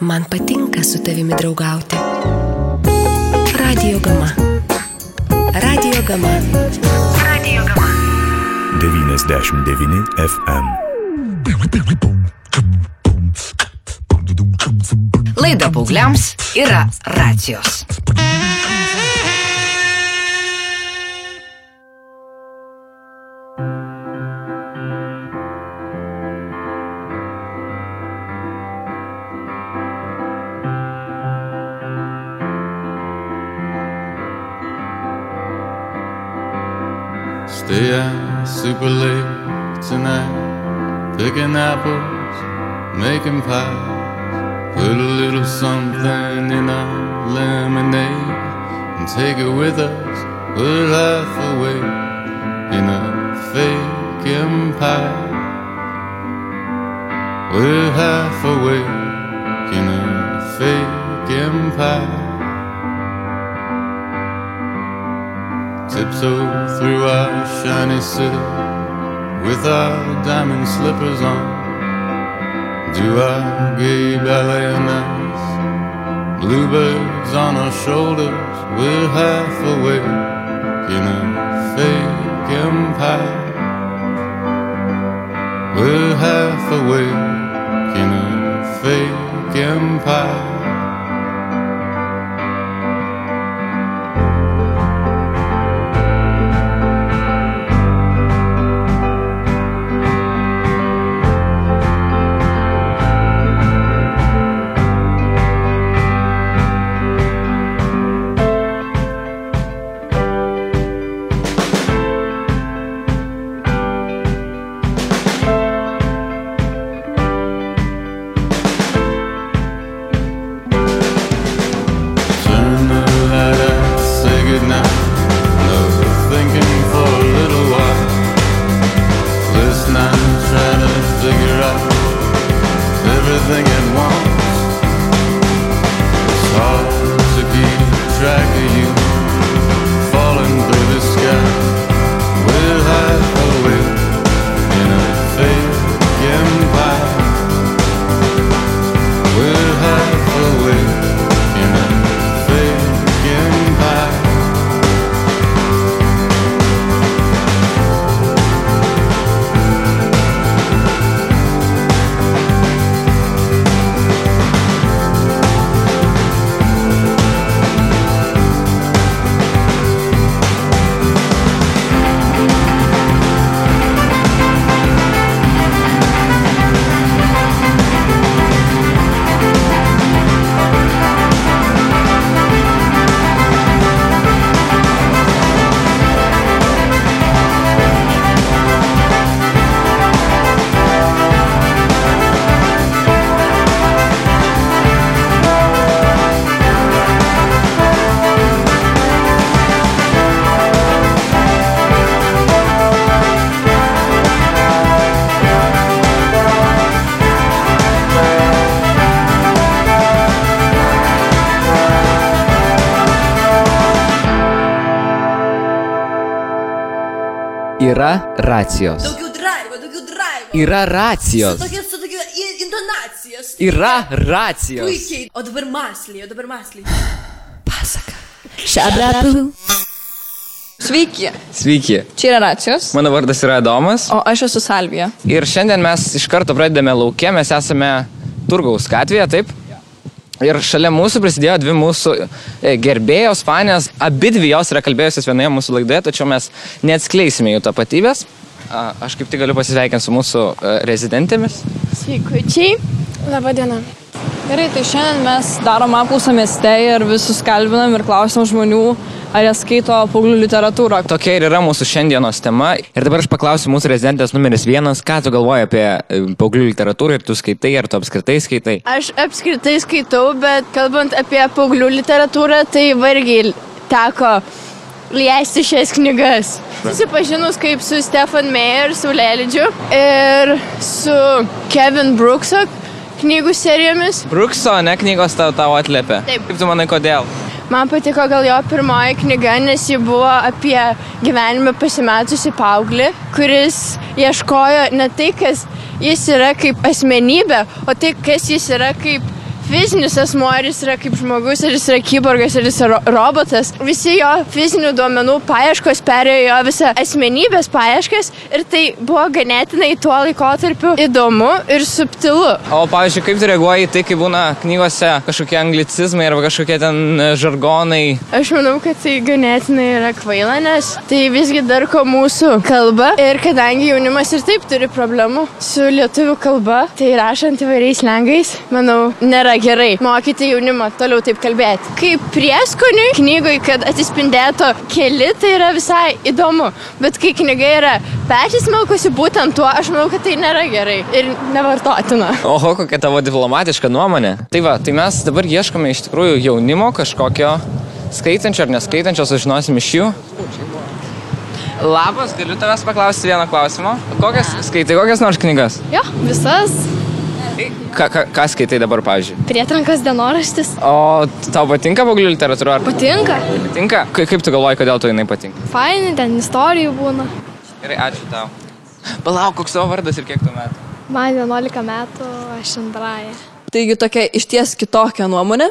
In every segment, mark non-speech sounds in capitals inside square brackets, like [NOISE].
Man patinka su tavimi draugauti. Radio Gama. Radio Gama. Radio Gama. 99 FM. Laida paaugliams yra racijos. Super late tonight, picking apples, making pies. Put a little something in our lemonade and take it with us. We're half awake in a fake empire. We're half awake in a fake empire. Tiptoe through our shiny city with our diamond slippers on. Do our gay ballet ice. Bluebirds on our shoulders, we're half awake in a fake empire. We're half awake in a fake empire. Racijos. Daugiau drive, daugiau drive. Yra racijos. Tokia su tokia intonacija. su- Yra racijos. Puikiai. O dabar masliai, o dabar masliai. Šabratu. Sveiki, Sveiki. čia yra racijos, Mano vardas yra Adomas. o aš esu Salvija. Ir šiandien mes iš karto pradedame laukia, mes esame Turgaus gatvėje, taip? Ir šalia mūsų prisidėjo dvi mūsų e, gerbėjos, fanės, abi dvi jos yra kalbėjusios vienoje mūsų laidoje, tačiau mes neatskleisime jų tapatybės. Aš kaip tik galiu pasisveikinti su mūsų e, rezidentėmis. Sveikučiai, laba diena. Gerai, tai šiandien mes darom apklausą mieste ir visus kalbinam ir klausim žmonių, ar jie skaito paauglių literatūrą. Tokia ir yra mūsų šiandienos tema. Ir dabar aš paklausiu mūsų rezidentės numeris vienas, ką tu galvoji apie e, paauglių literatūrą ir tu skaitai, ar tu apskritai skaitai. Aš apskritai skaitau, bet kalbant apie paauglių literatūrą, tai vargiai teko leisti šias knygas. Susipažinus kaip su Stefan Meyer, Saulėlydžiu ir su Kevin Brookso knygų serijomis. Brukso, ne knygos tau, tau atlėpė. Taip. Kaip tu manai, kodėl? Man patiko gal jo pirmoji knyga, nes ji buvo apie gyvenime pasimetusi paauglį, kuris ieškojo ne tai, kas jis yra kaip asmenybė, o tai, kas jis yra kaip fizinis asmuo, ar jis yra kaip žmogus, ar jis yra kyborgas, ar jis yra ro robotas. Visi jo fizinių duomenų paieškos perėjo jo visą asmenybės paieškas ir tai buvo ganėtinai tuo laikotarpiu įdomu ir subtilu. O pavyzdžiui, kaip tu reaguoji į tai, kai būna knygose kažkokie anglicizmai arba kažkokie ten e, žargonai? Aš manau, kad tai ganėtinai yra kvaila, nes tai visgi darko mūsų kalba ir kadangi jaunimas ir taip turi problemų su lietuvių kalba, tai rašant įvairiais lengais, manau, nėra gerai mokyti jaunimą toliau taip kalbėti. Kaip prieskoniui knygui, kad atsispindėtų keli, tai yra visai įdomu, bet kai knyga yra persismelkusi būtent tuo, aš manau, kad tai nėra gerai ir nevartotina. Oho, kokia tavo diplomatiška nuomonė. Tai va, tai mes dabar ieškome iš tikrųjų jaunimo kažkokio skaitančio ar neskaitančio, sužinosim iš jų. Labas, galiu tavęs paklausti vieną klausimą. Kokias skaitai, kokias nors knygas? Jo, visas Ką, ką, ką skaitai dabar, pavyzdžiui? prietrankas dienoraštis. O tau patinka paauglių literatūra? Ar Patinka. patinka? Ka- Kaip tu galvoji, kodėl tau jinai patinka? Faini, ten istorijų būna. Gerai, ačiū tau. Palauk, koks tavo vardas ir kiek tu metų? Man 11 metų, aš antrąją. Taigi tokia išties kitokia nuomonė,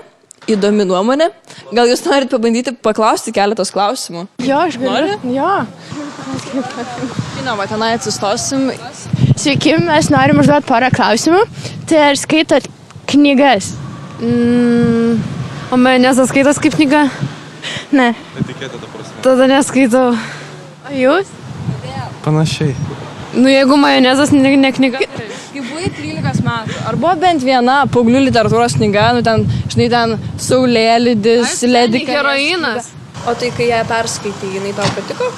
įdomi nuomonė. Gal jūs norit pabandyti paklausti keletos klausimų? Jo, aš galiu. Jo. [LAUGHS] Žinoma, tenai atsistosim. Sveiki, mes norim užduoti porą klausimų. Tai ar skaitot knygas? Mm, o majonezas skaitos kaip knyga? Ne. Tada neskaitau. O jūs? Panašiai. Nu, jeigu majonezas ne, ne knyga. Kai buvai 13 metų, ar buvo bent viena paauglių literatūros knyga, nu ten, žinai, ten Saulėlydis, Ledika. Heroinas. O tai kai ją perskaitai, jinai tau patiko?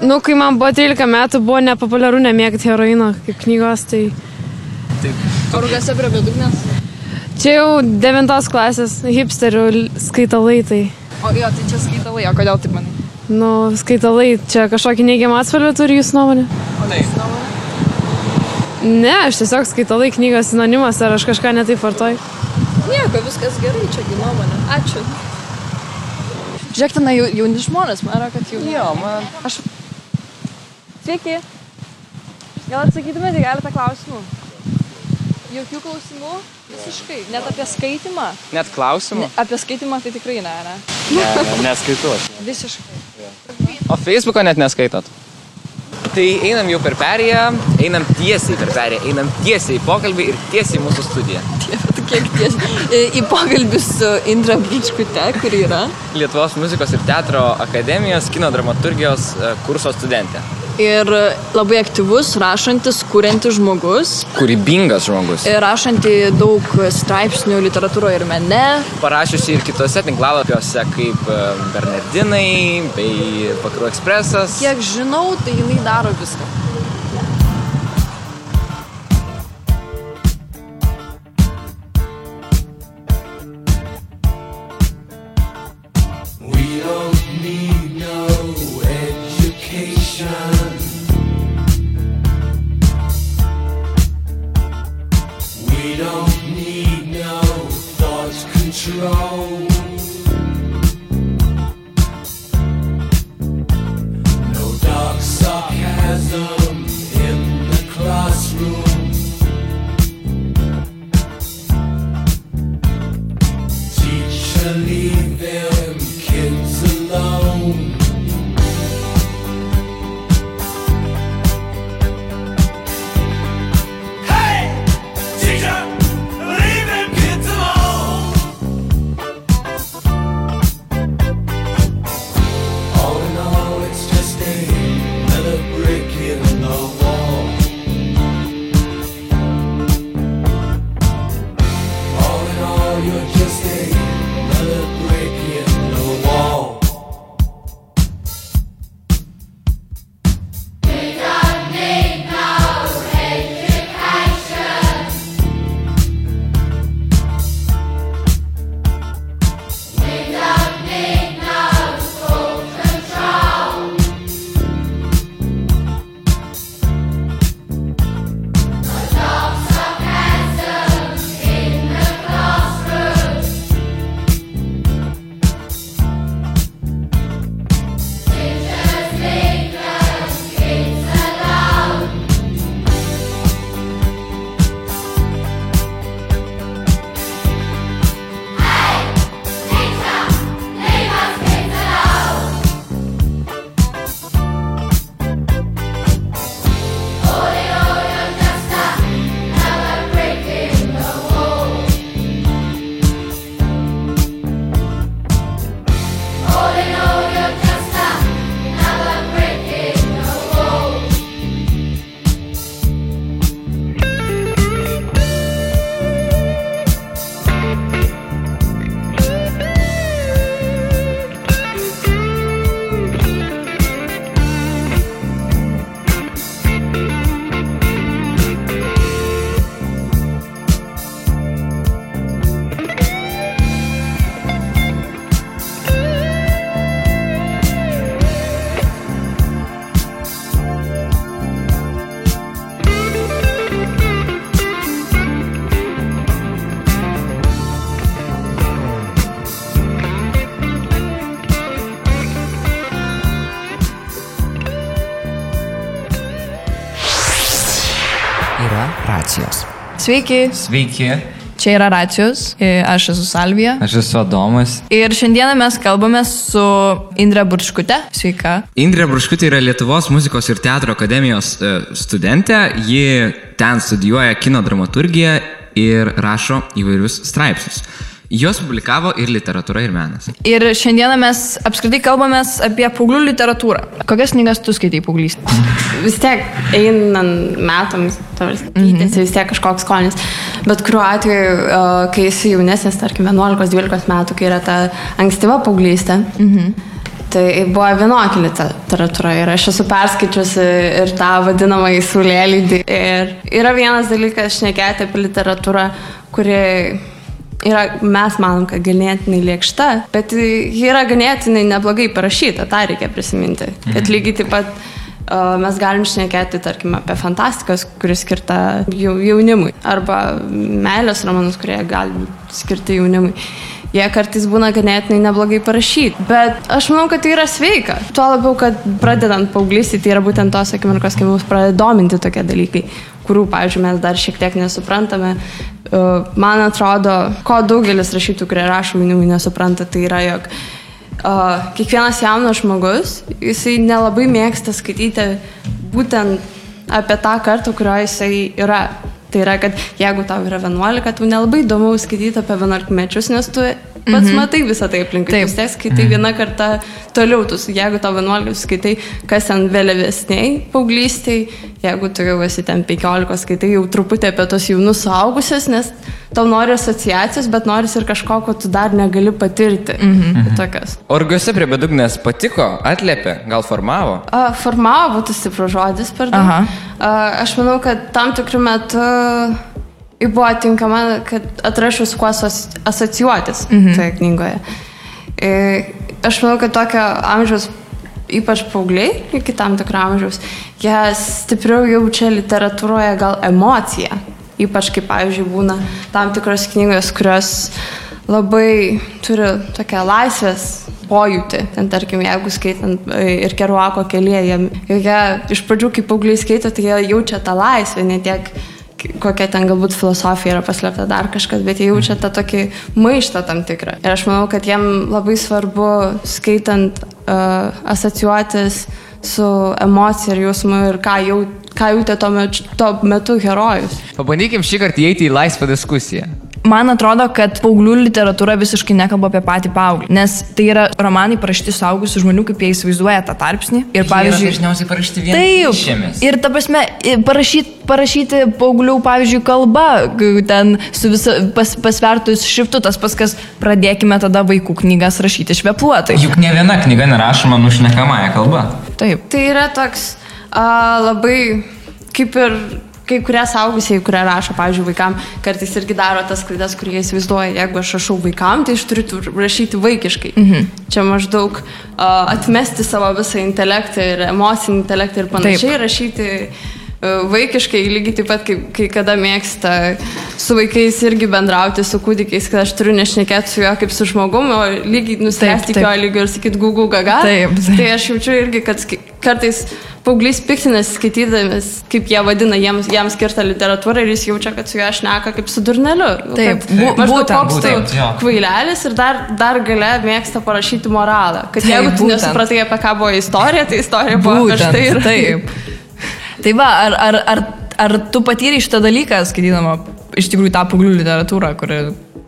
Nu, kai man buvo 13 metų, buvo nepopuliaru nemėgti heroino kaip knygos, tai Rūgasi prie bedugnės. čia jau 9 klasės hipsterių skaitalai, tai. O jo, tai čia skaitalai, o kodėl taip manai? Nu, skaitalai, čia kažkokį neigiamą atspalvį turi jūsų nuomonė? Taip. Ne, aš tiesiog skaitalai knygos sinonimas, ar aš kažką netaip vartoju. Nieko, viskas gerai, čia gi nuomonė. Ačiū. Žiūrėk, ten jau, jauni žmonės, man yra, kad jauni. Jo, man. Aš Sveiki. Gal atsakytumėte keletą klausimų? jokių klausimų visiškai, net apie skaitimą. Net klausimų? Ne, apie skaitimą tai tikrai ne, ne. Ne, ne, neskaitau. Visiškai. O Facebooko net neskaitot? Tai einam jau per perėją, einam tiesiai per perėją, einam tiesiai į pokalbį ir tiesiai į mūsų studiją. Tu kiek tiesiai į pokalbį su Indra Bričkute, kuri yra. Lietuvos muzikos ir teatro akademijos kino dramaturgijos e, kurso studentė. Ir labai aktyvus, rašantis, kuriantis žmogus. Kūrybingas žmogus. Ir rašanti daug straipsnių literatūroje ir mene. Parašiusi ir kitose tinklalapiuose kaip e, Bernardinai bei Vakarų ekspresas. Kiek žinau, tai jinai daro viską. Sveiki, Sveiki, čia yra Racijus, e, aš esu Salvija. aš esu Adomas. Ir šiandieną mes kalbame su Indre Burčkute. Sveika. Indrė Bruškutė yra Lietuvos muzikos ir teatro akademijos e, studentė. Ji ten studijuoja kino dramaturgiją ir rašo įvairius straipsnius. Jos publikavo ir literatūra, ir menas. Ir šiandieną mes apskritai kalbame apie paauglių literatūrą. Kokias knygas tu skaitai paauglystės? [LAUGHS] vis tiek einant metams, keitėsi mhm. vis tiek kažkoks skonis. Bet kuriuo atveju, kai esi jaunesnis, tarkim, 11-12 metų, kai yra ta ankstyva paauglystė, mhm. tai buvo vienokia literatūra ir aš esu perskaičiusi ir tą vadinamą įsulėlydį. Ir yra vienas dalykas šnekėti apie literatūrą, kuri yra, mes manom, kad ganėtinai lėkšta, bet ji yra ganėtinai neblogai parašyta, tą reikia prisiminti. Kad lygiai taip pat uh, mes galim šnekėti, tarkim, apie fantastikas, kuris skirta jau, jaunimui, arba meilės romanus, kurie gali skirti jaunimui. Jie kartais būna ganėtinai neblogai parašyti, bet aš manau, kad tai yra sveika. Tuo labiau, kad pradedant paauglystį, tai yra būtent tos akimirkos, kai mus pradeda dominti tokie dalykai, kurių, pavyzdžiui, mes dar šiek tiek nesuprantame. Uh, Man atrodo, ko daugelis rašytų, kurie rašo jaunimui, nesupranta, tai yra, jog uh, kiekvienas jaunas žmogus, jisai nelabai mėgsta skaityti būtent apie tą kartą, kurioje jisai yra. Tai yra, kad jeigu tau yra 11, tau nelabai įdomu skaityti apie 11 mečius, nes tu pats Mhm. matai visą tai aplinkui. Taip, vis tiek skaitai vieną kartą toliau, tu, jeigu tau 11 skaitai, kas ten vėliavesniai paauglystiai, jeigu tu jau esi ten 15, skaitai jau truputį apie tos jaunus suaugusius, nes tau nori asociacijos, bet nori ir kažko, ko tu dar negali patirti. Mhm. Tokias. O ar Gose prie bedugnės patiko, atliepė, gal formavo? A, Formavo būtų stiprus žodis per daug. Aha. A, Aš manau, kad tam tikrų metų buvo tinkama, kad atrašiau su kuo asoci- asocijuotis Mhm. toje knygoje. Aš manau, kad tokio amžiaus, ypač paaugliai, iki tam tikro amžiaus, jie stipriau jaučia literatūroje gal emociją. Ypač kaip, pavyzdžiui, būna tam tikros knygos, kurios labai turi tokią laisvės pojūtį. Ten, tarkim, jeigu skaitant e, ir keruako kelyje, jie, jie iš pradžių, kai paaugliai skaito, tai jie jaučia tą laisvę, ne tiek kokia ten galbūt filosofija yra paslėpta dar kažkas, bet jie jaučia tą tokį maištą tam tikrą. Ir aš manau, kad jiem labai svarbu skaitant uh, asocijuotis su emocija ir jausmu ir ką, jau, ką jautė tuo metu, tuo metu herojus. Pabandykim šį kartą įeiti į laisvą diskusiją. Man atrodo, kad paauglių literatūra visiškai nekalba apie patį paauglį, nes tai yra romanai parašyti suaugusių žmonių, kaip jie įsivaizduoja tą tarpsnį. Ir pavyzdžiui, dažniausiai parašyti vien Taip. Ir ta prasme, parašyti, parašyti paauglių, pavyzdžiui, kalba, ten su visa, pas, pasvertus šriftu, tas paskas, pradėkime tada vaikų knygas rašyti švepluotai. Juk ne viena knyga nerašoma nušnekamąją kalbą. Taip. Tai yra toks a, labai kaip ir kai kurie saugusiai, kurie rašo, pavyzdžiui, vaikam, kartais irgi daro tas klaidas, kurie įsivaizduoja, jeigu aš rašau vaikam, tai aš turiu rašyti vaikiškai. Mhm. Čia maždaug a, atmesti savo visą intelektą ir emocinį intelektą ir panašiai, Taip. rašyti a, vaikiškai, lygiai taip pat, kaip kai kada mėgsta su vaikais irgi bendrauti, su kūdikiais, kad aš turiu nešnekėti su juo kaip su žmogumi, o lygiai nusileisti iki jo lygio ir sakyti gugu gaga. Taip, taip. Tai aš jaučiu irgi, kad kartais paauglys piktinasi skaitydamis, kaip jie vadina jiems, jam skirtą literatūrą ir jis jaučia, kad su juo aš neka kaip su durneliu. Taip, Kad bu- maždaug būtent, koks būtent, jo. kvailelis ir dar, dar gale mėgsta parašyti moralą. Kad Taip, jeigu tu būtent. nesupratai, apie ką buvo istorija, tai istorija buvo apie Būtent, štai ir taip. Tai va, ar, ar, ar, ar tu patyrei šitą dalyką, skaitydama iš tikrųjų tą paauglių literatūrą, kuri...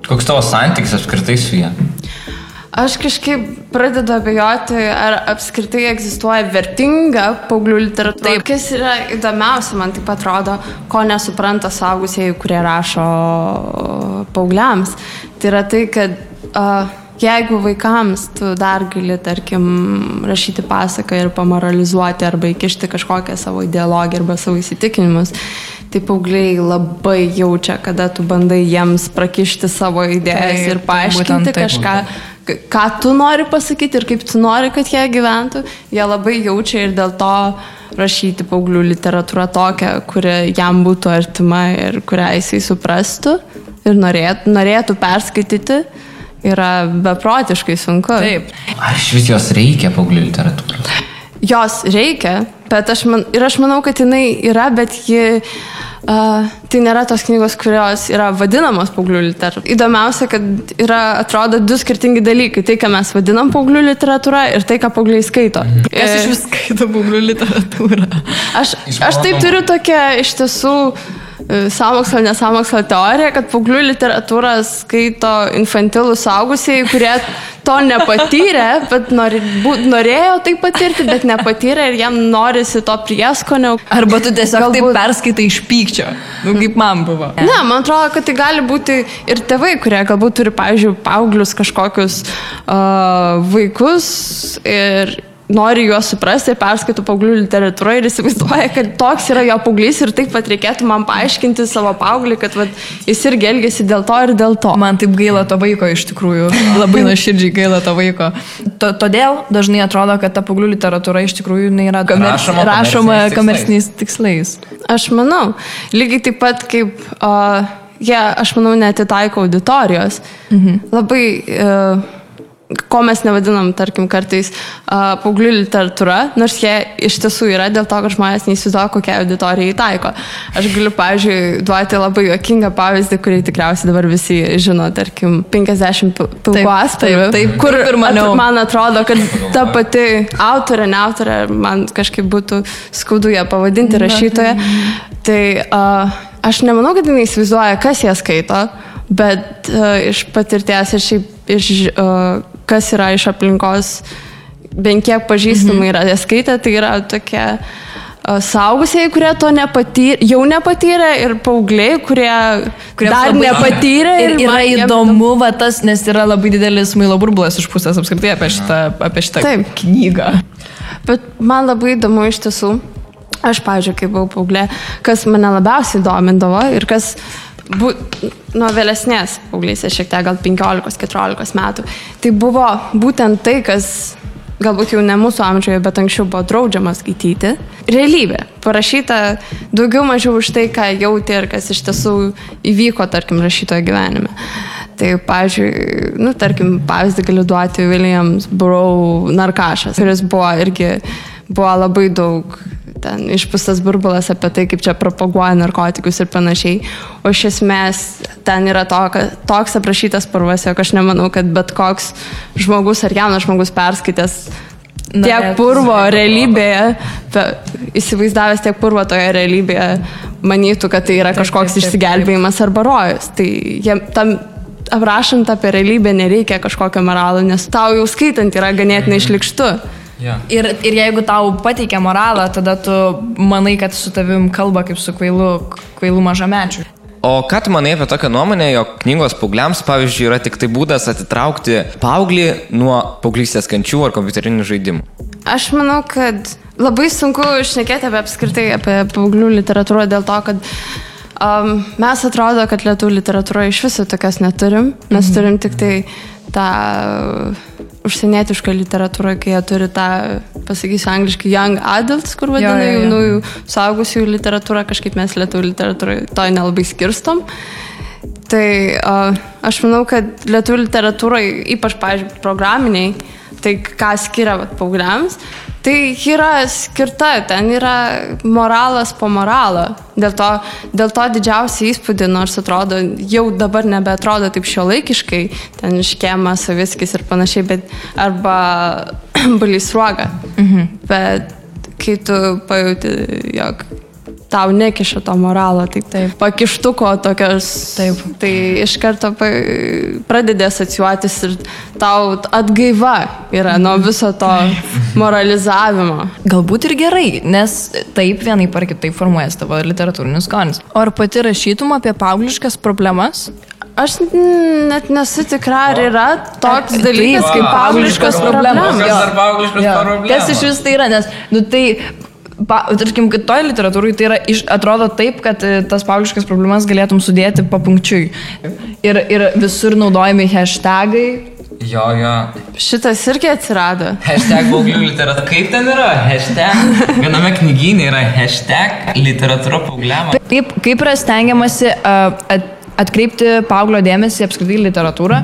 Koks tavo santykis apskritai su ją? Aš kažkaip pradedu abejoti, ar apskritai egzistuoja vertinga paauglių literatūra. Taip. Kas yra įdomiausia, man taip atrodo, ko nesupranta saugusieji, kurie rašo paaugliams. Tai yra tai, kad uh, jeigu vaikams tu dar gali, tarkim, rašyti pasaką ir pamoralizuoti arba įkišti kažkokią savo ideologiją arba savo įsitikinimus, tai paaugliai labai jaučia, kada tu bandai jiems prakišti savo idėjas Taip, ir paaiškinti taip. kažką ką tu nori pasakyti ir kaip tu nori, kad jie gyventų, jie labai jaučia ir dėl to rašyti paauglių literatūrą tokią, kuri jam būtų artima ir kurią jisai suprastų ir norėtų, norėtų perskaityti, yra beprotiškai sunku. Taip. Ar iš vis jos reikia paauglių literatūros? Jos reikia, bet aš, man, ir aš manau, kad jinai yra, bet ji, uh, tai nėra tos knygos, kurios yra vadinamos paauglių literatūra. Įdomiausia, kad yra, atrodo, du skirtingi dalykai. Tai, ką mes vadinam paauglių literatūra ir tai, ką paaugliai skaito. Kas iš vis skaito paauglių literatūrą? Aš, aš tai turiu tokią iš tiesų samokslo, nesamokslo teoriją, kad paauglių literatūrą skaito infantilų saugusieji, kurie to nepatyrė, bet nori, bu, norėjo tai patirti, bet nepatyrė ir jam norisi to prieskonio. Arba tu tiesiog Galbūt... taip perskaitai iš pykčio, nu, kaip man buvo. Ne, man atrodo, kad tai gali būti ir tėvai, kurie galbūt turi, pavyzdžiui, paauglius kažkokius uh, vaikus ir nori juos suprasti ir perskaito paauglių literatūrą ir įsivaizduoja, kad toks yra jo paauglys ir taip pat reikėtų man paaiškinti savo paauglį, kad vat, jis irgi elgesi dėl to ir dėl to. Man taip gaila to vaiko iš tikrųjų, labai [LAUGHS] nuoširdžiai gaila to vaiko. To, todėl dažnai atrodo, kad ta paauglių literatūra iš tikrųjų nėra komer... rašoma, rašoma komerciniais tikslais. Aš manau, lygiai taip pat kaip... Uh, jie, yeah, aš manau, netitaiko auditorijos. Mhm. Labai uh, ko mes nevadinam, tarkim, kartais uh, paauglių literatūra, nors jie iš tiesų yra dėl to, kad žmonės neįsivaizduoja, kokią auditoriją įtaiko. Aš galiu, pavyzdžiui, duoti labai juokingą pavyzdį, kurį tikriausiai dabar visi žino, tarkim, 50 pilkų aspalvių. Taip, taip, kur ir maniau. At, man atrodo, kad ta pati autorė, ne autorė, man kažkaip būtų skaudu ją pavadinti rašytoje. Tai uh, aš nemanau, kad jinai įsivaizduoja, kas ją skaito, bet uh, iš patirties ir šiaip iš... Uh, kas yra iš aplinkos, bent kiek pažįstamai mhm. yra, jie skaitė, tai yra tokie uh, saugusiai, kurie to nepatyrė, jau nepatyrė ir paaugliai, kurie, kurie dar nepatyrė. Ir, ir yra įdomu, va, tas, nes yra labai didelis mailo burbulas išpūstas apskritai apie šitą, apie šitą Taip. knygą. Bet man labai įdomu iš tiesų, aš, pavyzdžiui, kai buvau paauglė, kas mane labiausiai domindavo ir kas bu, nuo vėlesnės paauglysės, šiek tiek gal 15-14 metų. Tai buvo būtent tai, kas galbūt jau ne mūsų amžiuje, bet anksčiau buvo draudžiama skaityti. Realybė. Parašyta daugiau mažiau už tai, ką jautė ir kas iš tiesų įvyko, tarkim, rašytojo gyvenime. Tai, pavyzdžiui, nu, tarkim, pavyzdį galiu duoti Williams Burrow narkašas, kuris buvo irgi, buvo labai daug ten išpūstas burbulas apie tai, kaip čia propaguoja narkotikus ir panašiai. O iš esmės ten yra to, kad, toks aprašytas purvas, jog aš nemanau, kad bet koks žmogus ar jaunas žmogus perskaitęs tiek purvo realybėje, pe, įsivaizdavęs tiek purvo toje realybėje, manytų, kad tai yra kažkoks taip, taip, išsigelbėjimas arba rojus. Tai jie, tam aprašant apie realybę nereikia kažkokio moralo, nes tau jau skaitant yra ganėtinai išlikštu. Yeah. Ir, ir jeigu tau pateikia moralą, tada tu manai, kad su tavim kalba kaip su kvailu, kvailu mažamečiu. O ką tu manai apie tokią nuomonę, jog knygos paaugliams, pavyzdžiui, yra tik tai būdas atitraukti paauglį nuo paauglystės kančių ar kompiuterinių žaidimų? Aš manau, kad labai sunku išnekėti apie apskritai apie paauglių literatūrą dėl to, kad um, mes atrodo, kad lietuvių literatūroje iš viso tokias neturim. Mes mhm. turim tik tai tą užsienietišką literatūrą, kai jie turi tą, pasakysiu angliškai, young adults, kur vadina jaunųjų saugusiųjų literatūrą, kažkaip mes lietuvių literatūrai to nelabai skirstom. Tai uh, aš manau, kad lietuvių literatūrai, ypač, pavyzdžiui, programiniai, tai ką skiria vat, paaugliams, tai yra skirta, ten yra moralas po moralo. Dėl to, dėl to didžiausią įspūdį, nors atrodo, jau dabar nebeatrodo taip šio laikiškai, ten iškėmas, saviskis ir panašiai, bet arba [CLEARS THROAT] balys ruoga. Mhm. Bet kai tu pajūti, jog tau nekiša to moralo, taip, taip. pakištuko tokios, taip. tai iš karto pradedi asociuotis ir tau atgaiva yra nuo viso to moralizavimo. Galbūt ir gerai, nes taip vienai par kitaip formuojasi tavo literatūrinis skonis. O ar pati rašytum apie paaugliškas problemas? Aš net nesu tikra, ar yra toks dalykas kaip paaugliškos problemos. Kas dar paaugliškos problemos? Kas iš vis tai yra, nes, nu tai pa, tarkim, kitoje literatūroje tai yra, iš, atrodo taip, kad e, tas paaugliškas problemas galėtum sudėti papunkčiui. Ir, ir visur naudojami hashtagai. Jo, jo. Šitas irgi atsirado. Hashtag paauglių [LAUGHS] literatūra. Kaip ten yra? Hashtag. Viename knygyne yra hashtag literatūra paaugliam. Kaip, kaip yra stengiamasi uh, at, atkreipti paauglio dėmesį apskritai literatūrą?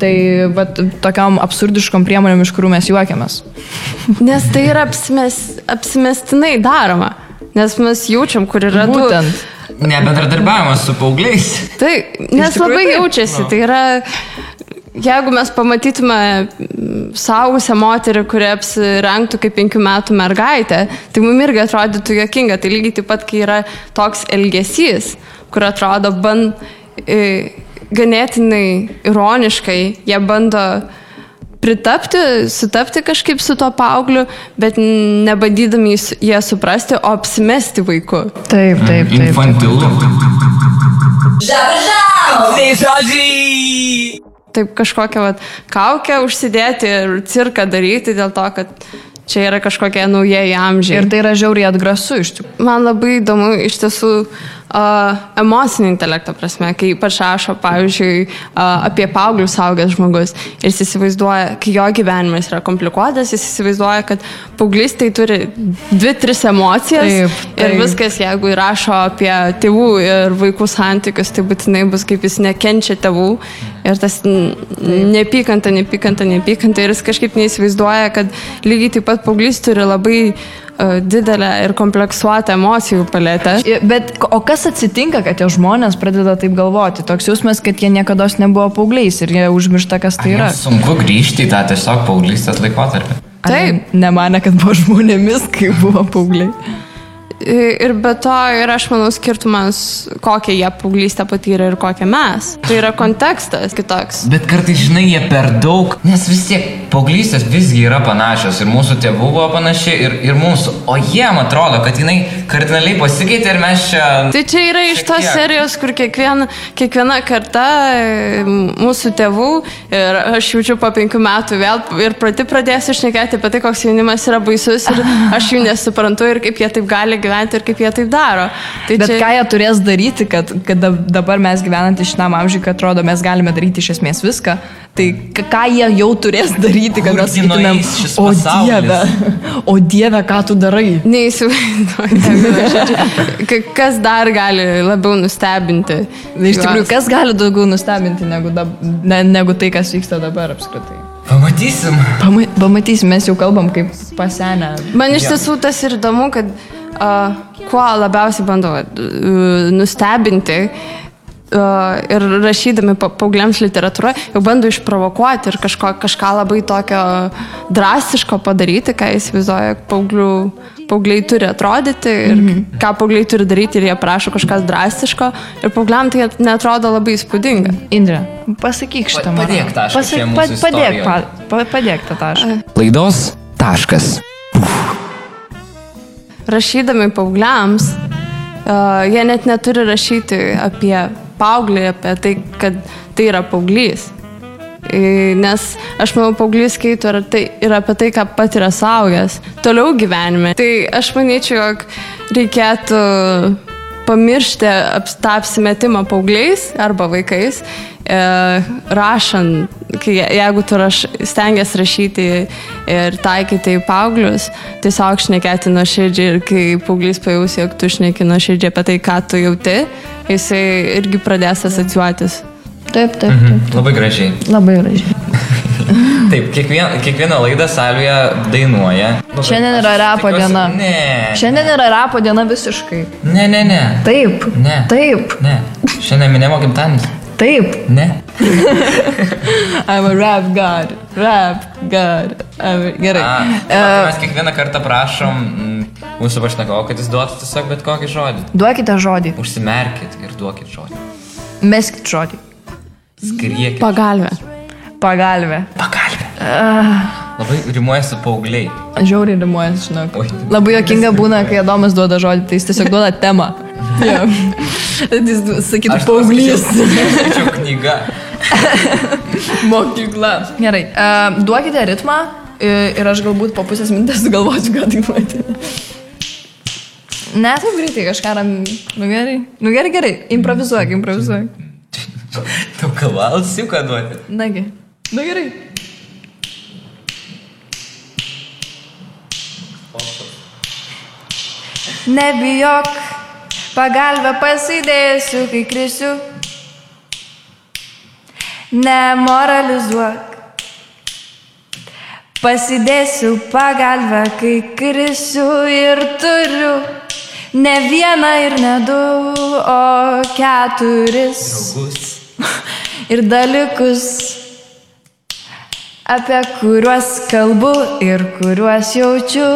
Tai vat, tokiam absurdiškom priemonėm, iš kurių mes juokiamės. [LAUGHS] Nes tai yra apsimes, apsimestinai daroma. Nes mes jaučiam, kur yra Būtent. Nebendradarbiavimas su paaugliais. Tai, nes labai taip. jaučiasi. Nu. Tai yra, jeigu mes pamatytume saugusią moterį, kuri apsirengtų kaip penkių metų mergaitė, tai mums irgi atrodytų jokinga. Tai lygiai taip pat, kai yra toks elgesys, kur atrodo ban, e, ganėtinai ironiškai, jie bando pritapti, sutapti kažkaip su to paaugliu, bet nebandydami jie suprasti, o apsimesti vaiku. Taip, taip, taip. Infantilu. Taip kažkokią vat, kaukę užsidėti ir cirką daryti dėl to, kad čia yra kažkokie naujieji amžiai. Ir tai yra žiauriai atgrasu iš tikrųjų. Man labai įdomu iš tiesų uh, emocinio intelekto prasme, kai ypač rašo, pavyzdžiui, uh, apie paauglius saugęs žmogus ir jis įsivaizduoja, kai jo gyvenimas yra komplikuotas, jis įsivaizduoja, kad paauglys tai turi dvi, tris emocijas Taip, ir taip. viskas, jeigu rašo apie tėvų ir vaikų santykius, tai būtinai bus kaip jis nekenčia tėvų ir tas nepykanta, nepykanta, nepykanta ir jis kažkaip neįsivaizduoja, kad lygiai taip pat paauglys turi labai uh, didelę ir kompleksuotą emocijų paletę. Bet o kas atsitinka, kad tie žmonės pradeda taip galvoti? Toks jausmas, kad jie niekada nebuvo paaugliais ir jie užmiršta, kas tai yra. Sunku grįžti į tą tiesiog paauglystės laikotarpį. Taip. Nemane, kad buvo žmonėmis, kai buvo paaugliai. Ir be to yra, aš manau, skirtumas, kokią jie paauglystę patyrė ir kokią mes. Tai yra kontekstas kitoks. Bet kartais, žinai, jie per daug, nes vis tiek paauglystės visgi yra panašios ir mūsų tėvų buvo panaši ir, ir mūsų, o jiem atrodo, kad jinai kardinaliai pasikeitė ir mes čia... Tai čia yra iš tos serijos, kur kiekviena, kiekviena karta mūsų tėvų ir aš jaučiu po penkių metų vėl ir pati pradėsiu šnekėti apie tai, koks jaunimas yra baisus ir aš jų nesuprantu ir kaip jie taip gali gyventi ir kaip jie taip daro. Tai Bet ką jie turės daryti, kad, kad dab- dabar mes gyvenantys šitam amžiui, kad atrodo, mes galime daryti iš esmės viską, tai ką jie jau turės daryti, kad mes sakytumėm, o pasaulis?" Dieve, o Dieve, ką tu darai? Neįsivaizduoju. Ka- Kas dar gali labiau nustebinti? Iš tikrųjų, kas gali daugiau nustebinti negu, dab, ne, negu tai, kas vyksta dabar apskritai? Pamatysim. Pama, pamatysim, mes jau kalbam kaip pasenę. Man iš tiesų tas ir įdomu, kad kuo labiausiai bando uh, nustebinti uh, ir rašydami pa- paaugliams literatūrą, jau bando išprovokuoti ir kažko, kažką labai tokio drastiško padaryti, ką įsivaizduoja paauglių. Paaugliai turi atrodyti ir mm -hmm. ką paaugliai turi daryti ir jie prašo kažkas drastiško ir paaugliam tai netrodo labai įspūdinga. Indrė, pasakyk šitą man. padėk tašką šioje mūsų padėk, pa, pa, padėk tą tašką. Laidos taškas. Rašydami paaugliams, uh, jie net neturi rašyti apie paauglį, apie tai, kad tai yra paauglys. Nes aš manau, paauglys skaito ir, tai, ir apie tai, ką patiria saugęs toliau gyvenime. Tai aš manyčiau, jog reikėtų pamiršti tą apsimetimą paaugliais arba vaikais, e, rašant, jeigu tu raš, stengiasi rašyti ir taikyti į paauglius, tiesiog šnekėti nuoširdžiai ir kai paauglys pajaus, jog tu šneki nuoširdžiai apie tai, ką tu jauti, jisai irgi pradės asociuotis. Taip, taip, Mhm. Labai gražiai. Labai gražiai. [LAUGHS] Taip, kiekvien, kiekvieną laidą salėje dainuoja. Nu, Šiandien yra rapo tikiuosi- diena. Ne. Šiandien yra rapo diena visiškai. Ne, ne, ne. Taip. Ne. Taip. Ne. Šiandien minėjimo gimtadienis. Taip. Ne. [LAUGHS] I'm a rap god. Rap god. I'm... Gerai. A, E, tai mes kiekvieną kartą prašom mm, mūsų pašnekovo, kad jis duotų tiesiog bet kokį žodį. duokite žodį. Užsimerkit ir duokit žodį. Meskit žodį. Skriekit. Pagalbę. Pagalbę. Pagalbę. Uh, Labai rimuoja su paaugliai. žiauriai rimuojas, žinok. Oi. Labai jokinga būna, kai Adomas duoda žodį, tai jis tiesiog duoda temą. [LAUGHS] Jo. Jis sakytų paauglys. Skaičiau [LAUGHS] knygą. Mokykla. Gerai. Uh, duokite ritmą ir aš galbūt po pusės minutės sugalvosiu, ką dainuoti. Ne, taip greitai kažką ram... Nu gerai. Nu gerai, gerai. Improvizuok, improvizuok. Tu gal valsiuką duoti. Nagi. Nu gerai. Nebijok, pagalbę pasidėsiu, kai krisiu. nemoralizuok. Pasidėsiu pagalbę, kai krisiu ir turiu ne vieną ir ne du, o keturis. [LAUGHS] Ir dalykus, apie kuriuos kalbu ir kuriuos jaučiu.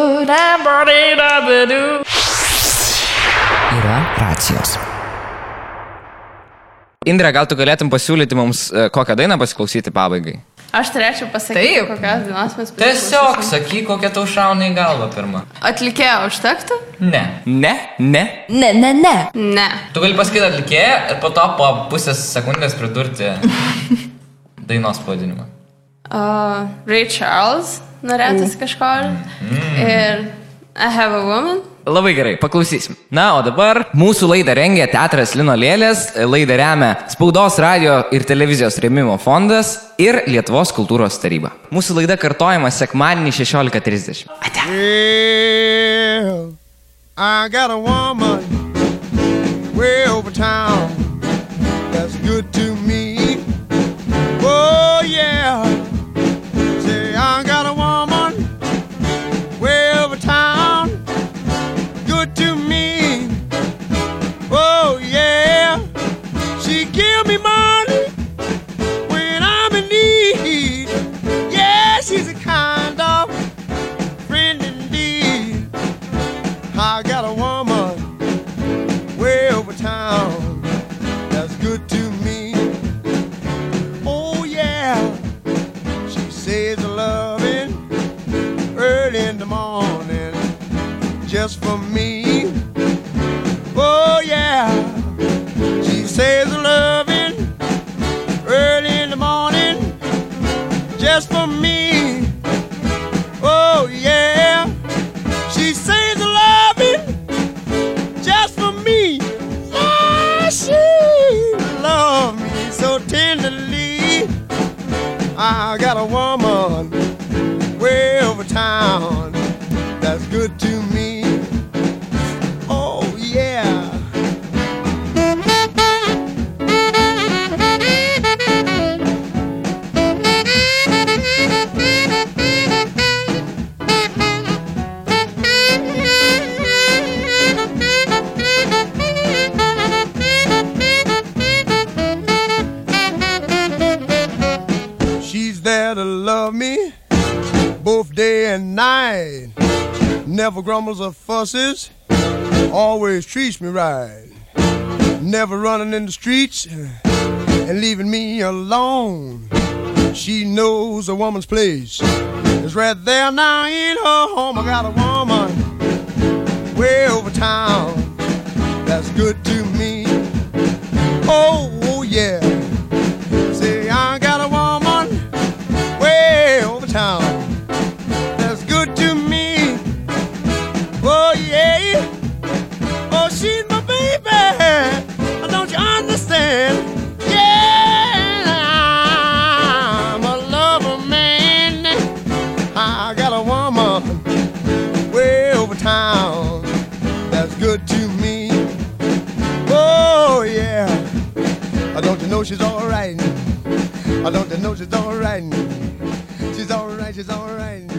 Yra racijos. Indrė, gal tu galėtum pasiūlyti mums e, kokią dainą pasiklausyti pabaigai? Aš turėčiau pasakyti, Taip. kokias dainas mes Tiesiog sakyk, kokia tau šauna į galvą pirmą. Atlikėjo užtektų? Ne. Ne, ne. Ne, ne, ne. Ne. Tu gali pasakyti atlikėją ir po to po pusės sekundės pridurti [LAUGHS] dainos pavadinimą. Uh, Ray Charles norėtųsi kažko. Ir I have a woman. Labai gerai, paklausysim. Na, o dabar mūsų laidą rengia Teatras Lino Lėlės, laidą remia Spaudos radio ir televizijos rėmimo fondas ir Lietuvos kultūros taryba. Mūsų laida kartojama sekmadienį 16.30. Well, I got a woman way over town that's good just for me. Treats me right. Never running in the streets eh, and leaving me alone. She knows a woman's place is right there now in her home. I got a woman way over town that's good to me. Oh, yeah. Say, I got a woman way over town she's alright. I don't know she's alright. She's alright, she's alright.